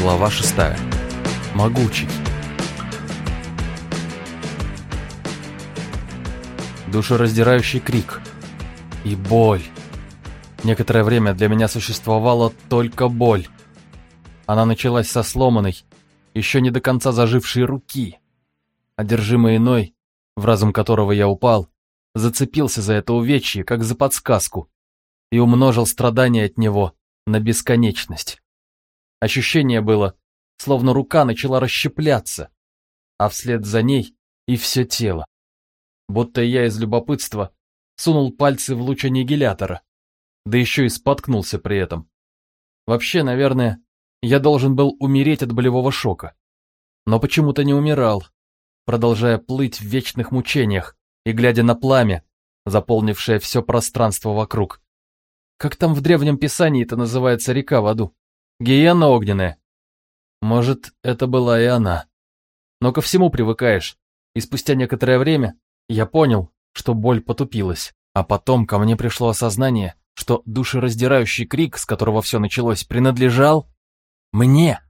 Глава шестая. Могучий. Душераздирающий крик. И боль. Некоторое время для меня существовала только боль. Она началась со сломанной, еще не до конца зажившей руки. Одержимый иной, в разум которого я упал, зацепился за это увечье, как за подсказку, и умножил страдания от него на бесконечность. Ощущение было, словно рука начала расщепляться, а вслед за ней и все тело. Будто я из любопытства сунул пальцы в луч аннигилятора, да еще и споткнулся при этом. Вообще, наверное, я должен был умереть от болевого шока. Но почему-то не умирал, продолжая плыть в вечных мучениях и глядя на пламя, заполнившее все пространство вокруг. Как там в древнем писании это называется река в аду? Гиена огненная. Может, это была и она. Но ко всему привыкаешь, и спустя некоторое время я понял, что боль потупилась. А потом ко мне пришло осознание, что душераздирающий крик, с которого все началось, принадлежал мне,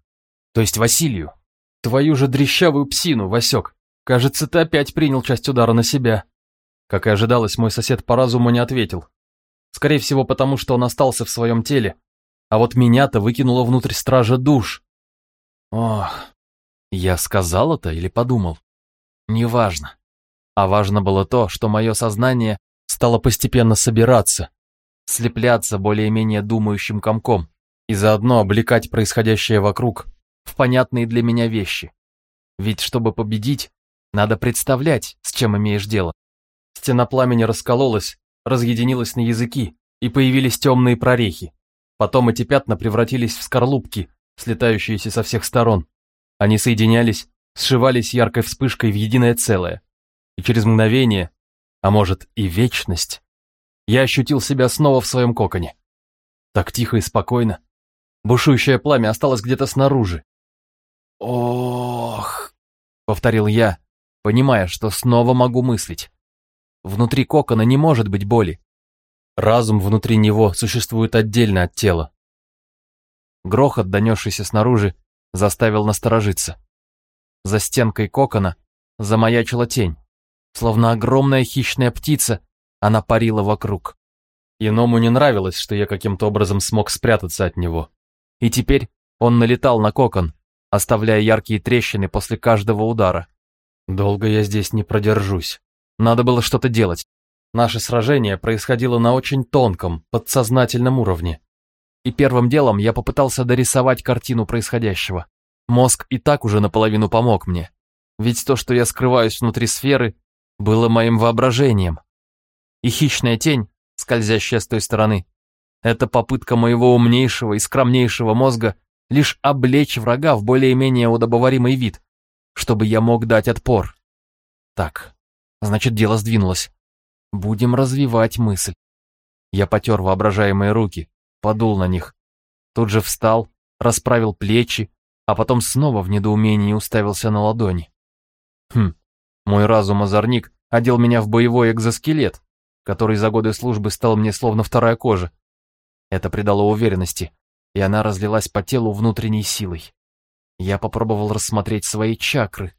то есть Василию. Твою же дрещавую псину, Васек. Кажется, ты опять принял часть удара на себя. Как и ожидалось, мой сосед по разуму не ответил. Скорее всего, потому что он остался в своем теле. А вот меня-то выкинуло внутрь стража душ. Ох, я сказал это или подумал? Неважно. А важно было то, что мое сознание стало постепенно собираться, слепляться более-менее думающим комком и заодно облекать происходящее вокруг в понятные для меня вещи. Ведь чтобы победить, надо представлять, с чем имеешь дело. Стена пламени раскололась, разъединилась на языки, и появились темные прорехи. Потом эти пятна превратились в скорлупки, слетающиеся со всех сторон. Они соединялись, сшивались яркой вспышкой в единое целое. И через мгновение, а может и вечность, я ощутил себя снова в своем коконе. Так тихо и спокойно. Бушующее пламя осталось где-то снаружи. «Ох!» — повторил я, понимая, что снова могу мыслить. Внутри кокона не может быть боли. Разум внутри него существует отдельно от тела. Грохот, донесшийся снаружи, заставил насторожиться. За стенкой кокона замаячила тень. Словно огромная хищная птица, она парила вокруг. Иному не нравилось, что я каким-то образом смог спрятаться от него. И теперь он налетал на кокон, оставляя яркие трещины после каждого удара. Долго я здесь не продержусь. Надо было что-то делать. Наше сражение происходило на очень тонком, подсознательном уровне. И первым делом я попытался дорисовать картину происходящего. Мозг и так уже наполовину помог мне. Ведь то, что я скрываюсь внутри сферы, было моим воображением. И хищная тень, скользящая с той стороны, это попытка моего умнейшего и скромнейшего мозга лишь облечь врага в более-менее удобоваримый вид, чтобы я мог дать отпор. Так, значит, дело сдвинулось. Будем развивать мысль. Я потер воображаемые руки, подул на них. Тут же встал, расправил плечи, а потом снова в недоумении уставился на ладони. Хм, мой разум-озорник одел меня в боевой экзоскелет, который за годы службы стал мне словно вторая кожа. Это придало уверенности, и она разлилась по телу внутренней силой. Я попробовал рассмотреть свои чакры.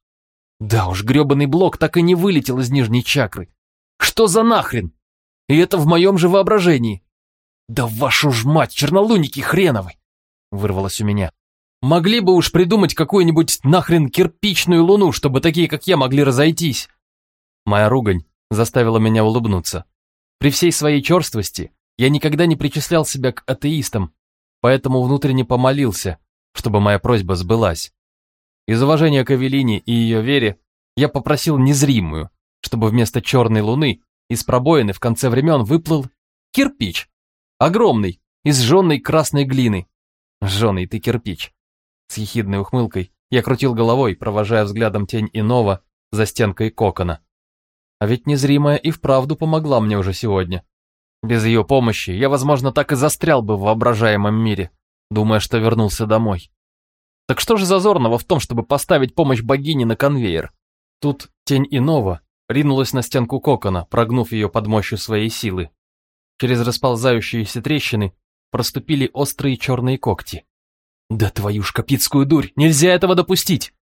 Да уж, грёбаный блок так и не вылетел из нижней чакры. Что за нахрен? И это в моем же воображении. Да вашу ж мать, чернолуники хреновы! Вырвалось у меня. Могли бы уж придумать какую-нибудь нахрен кирпичную луну, чтобы такие, как я, могли разойтись. Моя ругань заставила меня улыбнуться. При всей своей черствости я никогда не причислял себя к атеистам, поэтому внутренне помолился, чтобы моя просьба сбылась. Из уважения к Эвелине и ее вере я попросил незримую, чтобы вместо черной луны из пробоины в конце времен выплыл кирпич. Огромный, из жженной красной глины. Жженый ты кирпич. С ехидной ухмылкой я крутил головой, провожая взглядом тень иного за стенкой кокона. А ведь незримая и вправду помогла мне уже сегодня. Без ее помощи я, возможно, так и застрял бы в воображаемом мире, думая, что вернулся домой. Так что же зазорного в том, чтобы поставить помощь богине на конвейер? Тут тень иного ринулась на стенку кокона, прогнув ее под мощью своей силы. Через расползающиеся трещины проступили острые черные когти. Да твою ж капитскую дурь, нельзя этого допустить!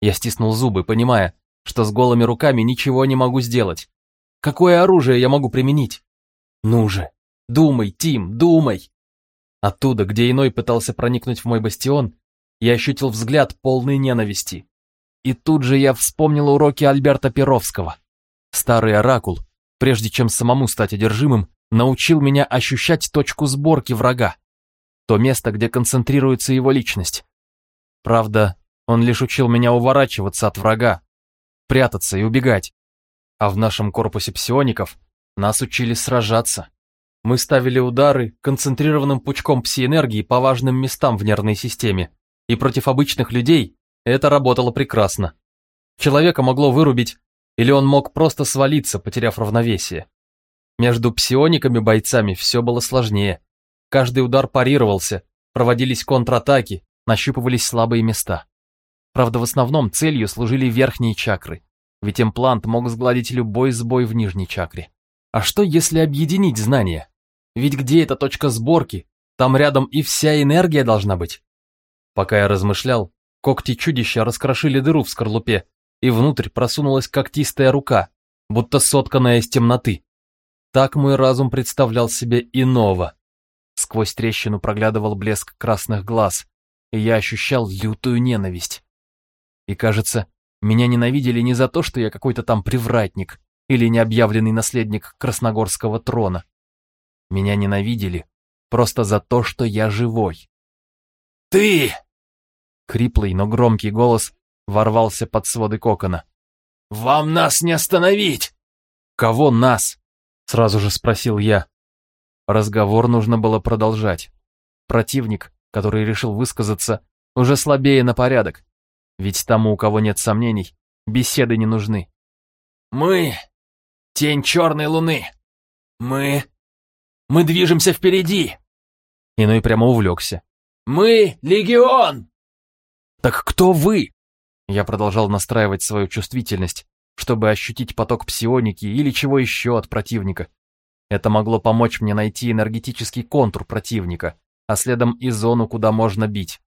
Я стиснул зубы, понимая, что с голыми руками ничего не могу сделать. Какое оружие я могу применить? Ну же, думай, Тим, думай! Оттуда, где иной пытался проникнуть в мой бастион, я ощутил взгляд полной ненависти. И тут же я вспомнил уроки Альберта Перовского. Старый оракул, прежде чем самому стать одержимым, научил меня ощущать точку сборки врага. То место, где концентрируется его личность. Правда, он лишь учил меня уворачиваться от врага, прятаться и убегать. А в нашем корпусе псиоников нас учили сражаться. Мы ставили удары концентрированным пучком пси-энергии по важным местам в нервной системе, и против обычных людей это работало прекрасно. Человека могло вырубить, или он мог просто свалиться, потеряв равновесие. Между псиониками-бойцами все было сложнее. Каждый удар парировался, проводились контратаки, нащупывались слабые места. Правда, в основном целью служили верхние чакры, ведь имплант мог сгладить любой сбой в нижней чакре. А что, если объединить знания? Ведь где эта точка сборки, там рядом и вся энергия должна быть. Пока я размышлял, когти чудища раскрошили дыру в скорлупе, и внутрь просунулась когтистая рука, будто сотканная из темноты. Так мой разум представлял себе иного. Сквозь трещину проглядывал блеск красных глаз, и я ощущал лютую ненависть. И кажется, меня ненавидели не за то, что я какой-то там привратник или необъявленный наследник Красногорского трона. Меня ненавидели просто за то, что я живой. «Ты!» Хриплый, но громкий голос ворвался под своды кокона. «Вам нас не остановить!» «Кого нас?» Сразу же спросил я. Разговор нужно было продолжать. Противник, который решил высказаться, уже слабее на порядок. Ведь тому, у кого нет сомнений, беседы не нужны. «Мы — тень черной луны. Мы... Мы движемся впереди!» Иной прямо увлекся. «Мы — легион!» «Так кто вы?» Я продолжал настраивать свою чувствительность, чтобы ощутить поток псионики или чего еще от противника. Это могло помочь мне найти энергетический контур противника, а следом и зону, куда можно бить.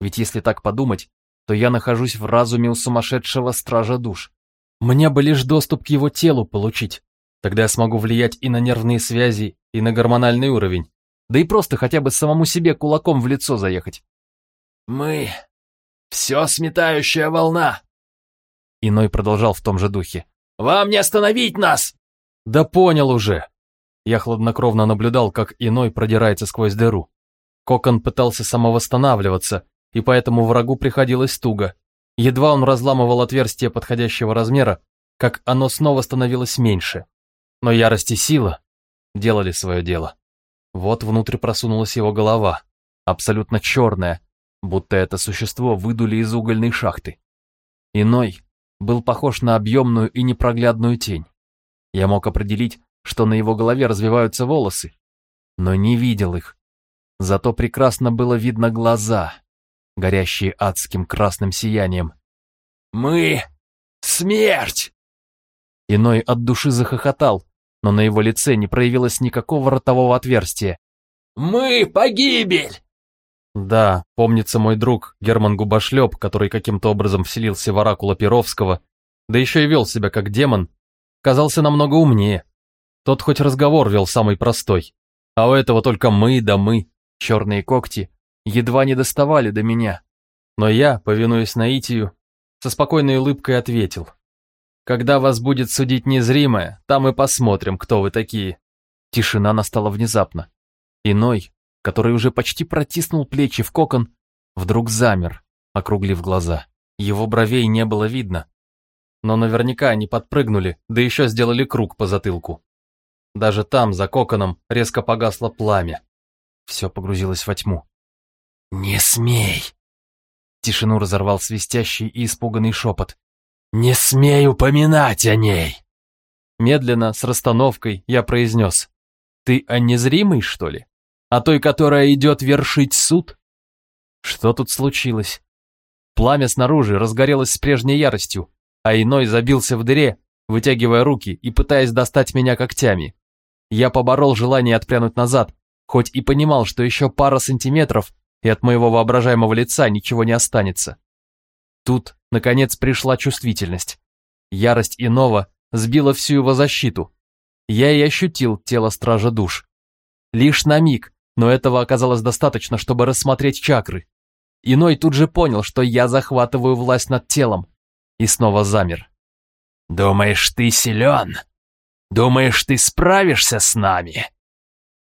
Ведь если так подумать, то я нахожусь в разуме у сумасшедшего стража душ. Мне бы лишь доступ к его телу получить. Тогда я смогу влиять и на нервные связи, и на гормональный уровень. Да и просто хотя бы самому себе кулаком в лицо заехать. «Мы... все сметающая волна!» Иной продолжал в том же духе. «Вам не остановить нас!» «Да понял уже!» Я хладнокровно наблюдал, как Иной продирается сквозь дыру. Кокон пытался самовосстанавливаться, и поэтому врагу приходилось туго. Едва он разламывал отверстие подходящего размера, как оно снова становилось меньше. Но ярость и сила делали свое дело. Вот внутрь просунулась его голова, абсолютно черная, будто это существо выдули из угольной шахты. Иной был похож на объемную и непроглядную тень. Я мог определить, что на его голове развиваются волосы, но не видел их. Зато прекрасно было видно глаза, горящие адским красным сиянием. «Мы — смерть!» Иной от души захохотал, но на его лице не проявилось никакого ротового отверстия. «Мы — погибель!» Да, помнится мой друг Герман Губошлеп, который каким-то образом вселился в оракула Перовского, да еще и вел себя как демон, казался намного умнее. Тот хоть разговор вел самый простой, а у этого только мы да мы, черные когти, едва не доставали до меня. Но я, повинуясь наитию, со спокойной улыбкой ответил. «Когда вас будет судить незримое, там и посмотрим, кто вы такие». Тишина настала внезапно. Иной, который уже почти протиснул плечи в кокон, вдруг замер, округлив глаза. Его бровей не было видно. Но наверняка они подпрыгнули, да еще сделали круг по затылку. Даже там, за коконом, резко погасло пламя. Все погрузилось во тьму. «Не смей!» Тишину разорвал свистящий и испуганный шепот. «Не смей упоминать о ней!» Медленно, с расстановкой, я произнес. «Ты о незримой, что ли? О той, которая идет вершить суд?» Что тут случилось? Пламя снаружи разгорелось с прежней яростью, а иной забился в дыре, вытягивая руки и пытаясь достать меня когтями. Я поборол желание отпрянуть назад, хоть и понимал, что еще пара сантиметров, и от моего воображаемого лица ничего не останется. Тут, наконец, пришла чувствительность. Ярость иного сбила всю его защиту. Я и ощутил тело стража душ. Лишь на миг, но этого оказалось достаточно, чтобы рассмотреть чакры. Иной тут же понял, что я захватываю власть над телом, и снова замер. «Думаешь, ты силен? Думаешь, ты справишься с нами?»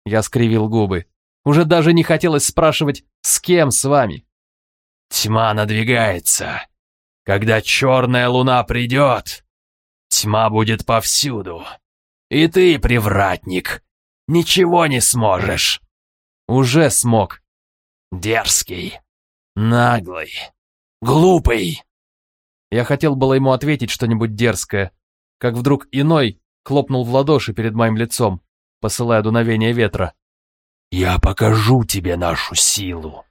Я скривил губы. Уже даже не хотелось спрашивать, с кем с вами. «Тьма надвигается. Когда черная луна придет, тьма будет повсюду. И ты, привратник, ничего не сможешь». «Уже смог». «Дерзкий, наглый, глупый». Я хотел было ему ответить что-нибудь дерзкое, как вдруг иной хлопнул в ладоши перед моим лицом, посылая дуновение ветра. «Я покажу тебе нашу силу!»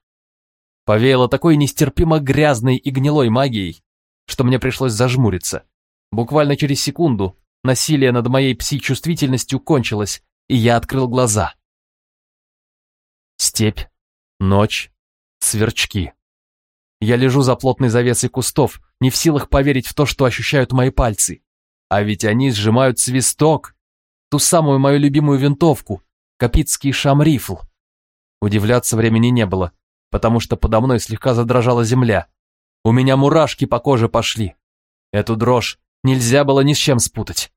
Повеяло такой нестерпимо грязной и гнилой магией, что мне пришлось зажмуриться. Буквально через секунду насилие над моей пси-чувствительностью кончилось, и я открыл глаза. Степь, ночь, сверчки. Я лежу за плотной завесой кустов, не в силах поверить в то, что ощущают мои пальцы. А ведь они сжимают свисток, ту самую мою любимую винтовку, Капитский шамрифл. Удивляться времени не было, потому что подо мной слегка задрожала земля. У меня мурашки по коже пошли. Эту дрожь нельзя было ни с чем спутать.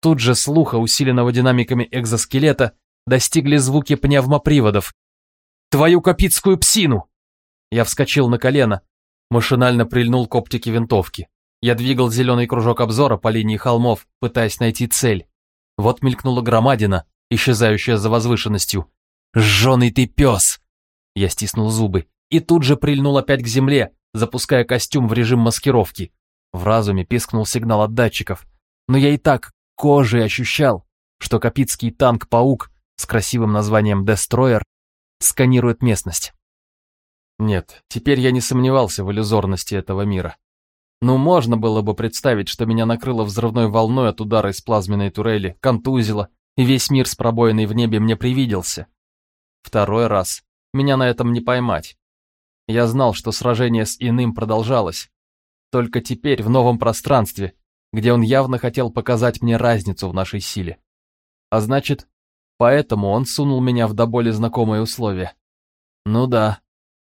Тут же слуха, усиленного динамиками экзоскелета, достигли звуки пневмоприводов. «Твою капитскую псину!» Я вскочил на колено, машинально прильнул к оптике винтовки. Я двигал зеленый кружок обзора по линии холмов, пытаясь найти цель. Вот мелькнула громадина, исчезающая за возвышенностью. «Жженый ты пес!» Я стиснул зубы и тут же прильнул опять к земле, запуская костюм в режим маскировки. В разуме пискнул сигнал от датчиков, но я и так кожей ощущал, что капитский танк-паук с красивым названием «Дестройер» сканирует местность. Нет, теперь я не сомневался в иллюзорности этого мира. Ну, можно было бы представить, что меня накрыло взрывной волной от удара из плазменной турели, контузило, и весь мир с пробоиной в небе мне привиделся. Второй раз. Меня на этом не поймать. Я знал, что сражение с иным продолжалось. Только теперь в новом пространстве, где он явно хотел показать мне разницу в нашей силе. А значит, поэтому он сунул меня в до боли знакомые условия. Ну да,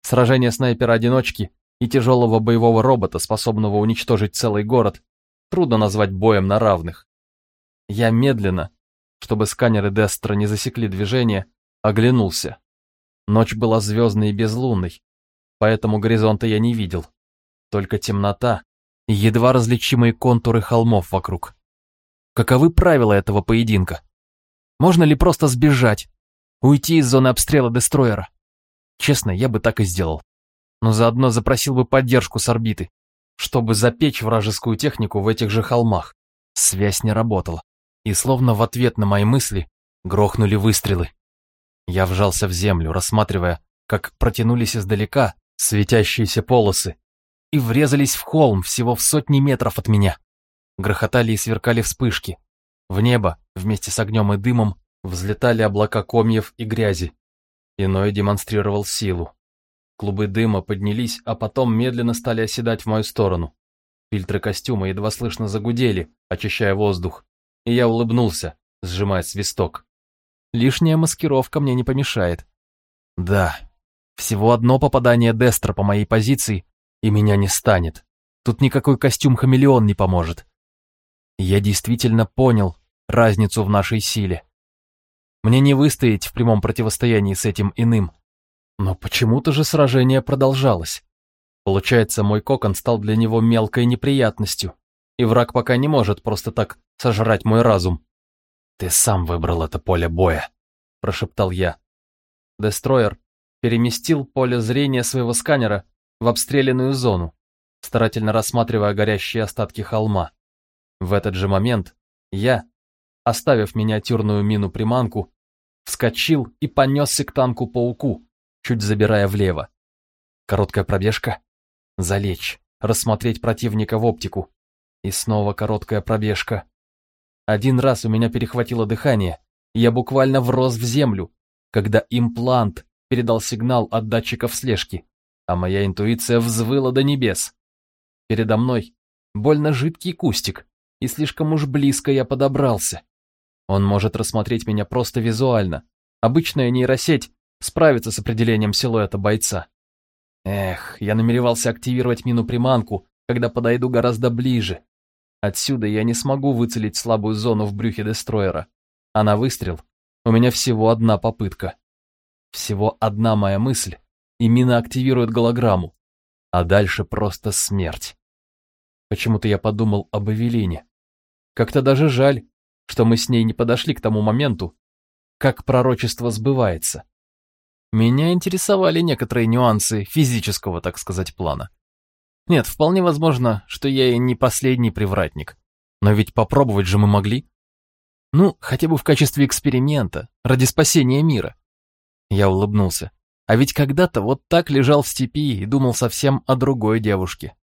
сражение снайпера-одиночки и тяжелого боевого робота, способного уничтожить целый город, трудно назвать боем на равных. Я медленно, чтобы сканеры Дестра не засекли движение, оглянулся. Ночь была звездной и безлунной, поэтому горизонта я не видел. Только темнота и едва различимые контуры холмов вокруг. Каковы правила этого поединка? Можно ли просто сбежать, уйти из зоны обстрела дестроера? Честно, я бы так и сделал. Но заодно запросил бы поддержку с орбиты, чтобы запечь вражескую технику в этих же холмах. Связь не работала и словно в ответ на мои мысли грохнули выстрелы. Я вжался в землю, рассматривая, как протянулись издалека светящиеся полосы и врезались в холм всего в сотни метров от меня. Грохотали и сверкали вспышки. В небо, вместе с огнем и дымом, взлетали облака комьев и грязи. Иной демонстрировал силу. Клубы дыма поднялись, а потом медленно стали оседать в мою сторону. Фильтры костюма едва слышно загудели, очищая воздух и я улыбнулся, сжимая свисток. Лишняя маскировка мне не помешает. Да, всего одно попадание Дестра по моей позиции, и меня не станет. Тут никакой костюм-хамелеон не поможет. Я действительно понял разницу в нашей силе. Мне не выстоять в прямом противостоянии с этим иным. Но почему-то же сражение продолжалось. Получается, мой кокон стал для него мелкой неприятностью и враг пока не может просто так сожрать мой разум. «Ты сам выбрал это поле боя», – прошептал я. Дестройер переместил поле зрения своего сканера в обстрелянную зону, старательно рассматривая горящие остатки холма. В этот же момент я, оставив миниатюрную мину-приманку, вскочил и понесся к танку-пауку, чуть забирая влево. Короткая пробежка. Залечь, рассмотреть противника в оптику, и снова короткая пробежка. Один раз у меня перехватило дыхание, я буквально врос в землю, когда имплант передал сигнал от датчиков слежки, а моя интуиция взвыла до небес. Передо мной больно жидкий кустик, и слишком уж близко я подобрался. Он может рассмотреть меня просто визуально. Обычная нейросеть справится с определением силуэта бойца. Эх, я намеревался активировать мину-приманку, когда подойду гораздо ближе. Отсюда я не смогу выцелить слабую зону в брюхе дестроера. А на выстрел у меня всего одна попытка. Всего одна моя мысль, и мина активирует голограмму. А дальше просто смерть. Почему-то я подумал об Эвелине. Как-то даже жаль, что мы с ней не подошли к тому моменту, как пророчество сбывается. Меня интересовали некоторые нюансы физического, так сказать, плана. Нет, вполне возможно, что я и не последний привратник. Но ведь попробовать же мы могли. Ну, хотя бы в качестве эксперимента, ради спасения мира. Я улыбнулся. А ведь когда-то вот так лежал в степи и думал совсем о другой девушке.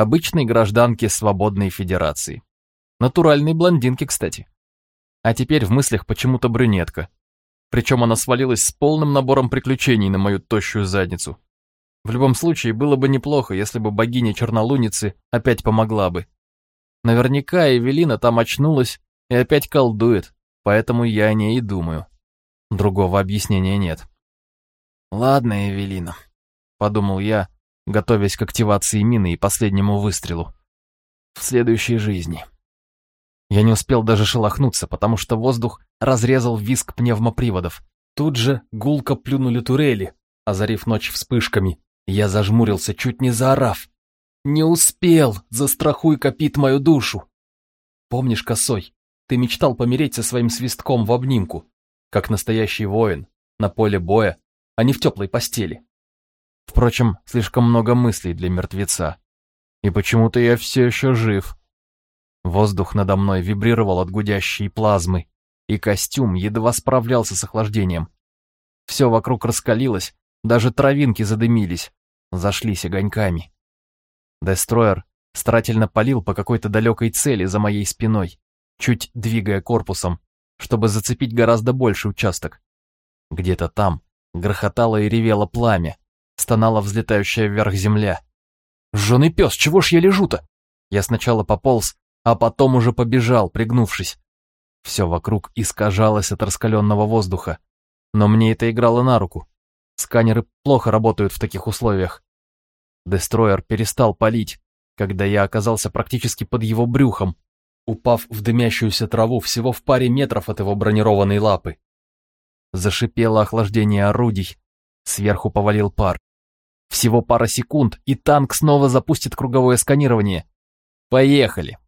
Обычной гражданке Свободной Федерации. Натуральной блондинке, кстати. А теперь в мыслях почему-то брюнетка. Причем она свалилась с полным набором приключений на мою тощую задницу. В любом случае, было бы неплохо, если бы богиня Чернолуницы опять помогла бы. Наверняка Эвелина там очнулась и опять колдует, поэтому я о ней и думаю. Другого объяснения нет. «Ладно, Эвелина», — подумал я, готовясь к активации мины и последнему выстрелу. «В следующей жизни». Я не успел даже шелохнуться, потому что воздух разрезал виск пневмоприводов. Тут же гулко плюнули турели, озарив ночь вспышками. Я зажмурился, чуть не заорав. «Не успел! Застрахуй копит мою душу!» «Помнишь, Косой, ты мечтал помереть со своим свистком в обнимку, как настоящий воин, на поле боя, а не в теплой постели?» Впрочем, слишком много мыслей для мертвеца. И почему-то я все еще жив. Воздух надо мной вибрировал от гудящей плазмы, и костюм едва справлялся с охлаждением. Все вокруг раскалилось, даже травинки задымились, зашлись огоньками. Дестроер старательно палил по какой-то далекой цели за моей спиной, чуть двигая корпусом, чтобы зацепить гораздо больший участок. Где-то там грохотало и ревело пламя, стонала взлетающая вверх земля. «Жженый пес, чего ж я лежу-то?» Я сначала пополз, а потом уже побежал, пригнувшись. Все вокруг искажалось от раскаленного воздуха, но мне это играло на руку. Сканеры плохо работают в таких условиях. Дестроер перестал палить, когда я оказался практически под его брюхом, упав в дымящуюся траву всего в паре метров от его бронированной лапы. Зашипело охлаждение орудий, сверху повалил пар. Всего пара секунд, и танк снова запустит круговое сканирование. Поехали.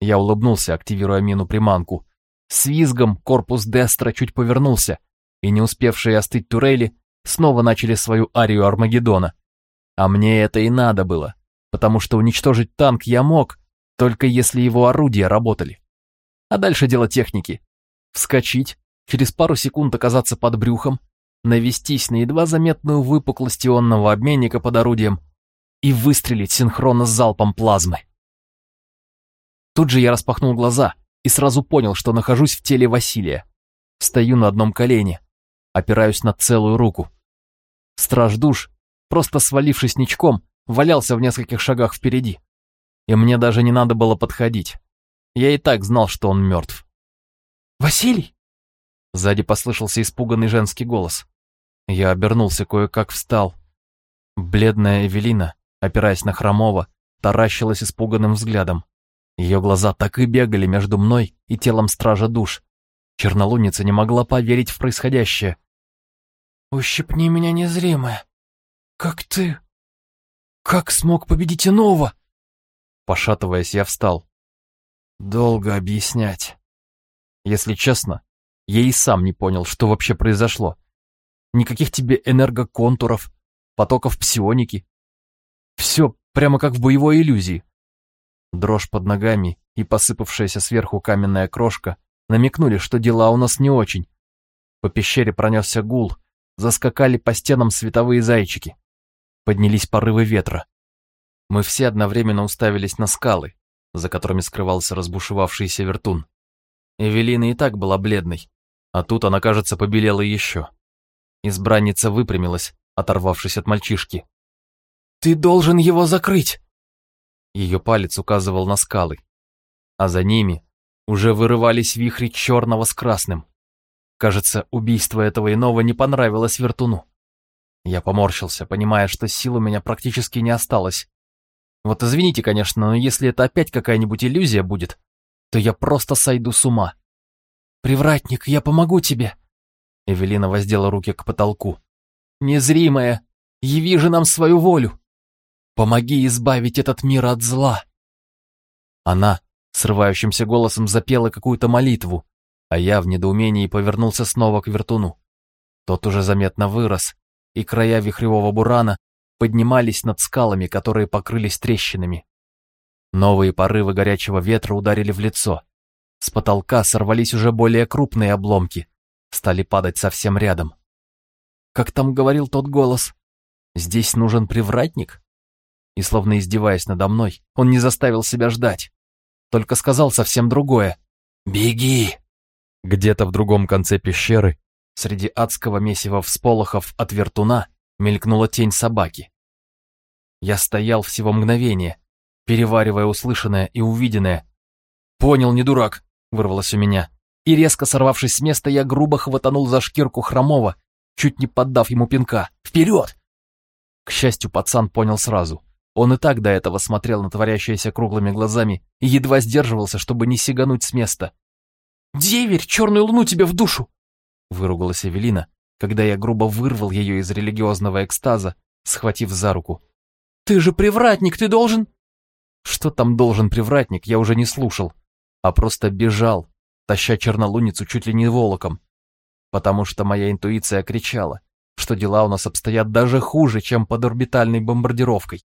Я улыбнулся, активируя мину-приманку. С визгом корпус Дестра чуть повернулся, и не успевшие остыть турели снова начали свою арию Армагеддона. А мне это и надо было, потому что уничтожить танк я мог, только если его орудия работали. А дальше дело техники. Вскочить, через пару секунд оказаться под брюхом, навестись на едва заметную выпуклость ионного обменника под орудием и выстрелить синхронно с залпом плазмы. Тут же я распахнул глаза и сразу понял, что нахожусь в теле Василия. Стою на одном колене, опираюсь на целую руку. Страж душ, просто свалившись ничком, валялся в нескольких шагах впереди. И мне даже не надо было подходить. Я и так знал, что он мертв. «Василий!» Сзади послышался испуганный женский голос. Я обернулся, кое-как встал. Бледная Эвелина, опираясь на Хромова, таращилась испуганным взглядом. Ее глаза так и бегали между мной и телом стража душ. Чернолуница не могла поверить в происходящее. «Ущипни меня незримое. Как ты? Как смог победить иного?» Пошатываясь, я встал. Долго объяснять. Если честно, я и сам не понял, что вообще произошло. Никаких тебе энергоконтуров, потоков псионики. Все прямо как в боевой иллюзии. Дрожь под ногами и посыпавшаяся сверху каменная крошка намекнули, что дела у нас не очень. По пещере пронесся гул, заскакали по стенам световые зайчики. Поднялись порывы ветра. Мы все одновременно уставились на скалы, за которыми скрывался разбушевавшийся вертун. Эвелина и так была бледной, а тут она, кажется, побелела еще. Избранница выпрямилась, оторвавшись от мальчишки. «Ты должен его закрыть!» Ее палец указывал на скалы, а за ними уже вырывались вихри черного с красным. Кажется, убийство этого иного не понравилось Вертуну. Я поморщился, понимая, что сил у меня практически не осталось. Вот извините, конечно, но если это опять какая-нибудь иллюзия будет, то я просто сойду с ума. «Привратник, я помогу тебе!» Эвелина воздела руки к потолку. «Незримая, яви же нам свою волю! Помоги избавить этот мир от зла!» Она срывающимся голосом запела какую-то молитву, а я в недоумении повернулся снова к вертуну. Тот уже заметно вырос, и края вихревого бурана поднимались над скалами, которые покрылись трещинами. Новые порывы горячего ветра ударили в лицо. С потолка сорвались уже более крупные обломки, стали падать совсем рядом. Как там говорил тот голос? Здесь нужен привратник? И словно издеваясь надо мной, он не заставил себя ждать. Только сказал совсем другое. «Беги!» Где-то в другом конце пещеры, среди адского месива всполохов от вертуна, мелькнула тень собаки. Я стоял всего мгновение, переваривая услышанное и увиденное. «Понял, не дурак», — вырвалось у меня. И резко сорвавшись с места, я грубо хватанул за шкирку хромого, чуть не поддав ему пинка. «Вперед!» К счастью, пацан понял сразу. Он и так до этого смотрел на творящееся круглыми глазами и едва сдерживался, чтобы не сигануть с места. «Деверь, черную луну тебе в душу!» Выругалась Эвелина, когда я грубо вырвал ее из религиозного экстаза, схватив за руку. Ты же привратник, ты должен...» Что там должен привратник, я уже не слушал, а просто бежал, таща чернолуницу чуть ли не волоком, потому что моя интуиция кричала, что дела у нас обстоят даже хуже, чем под орбитальной бомбардировкой.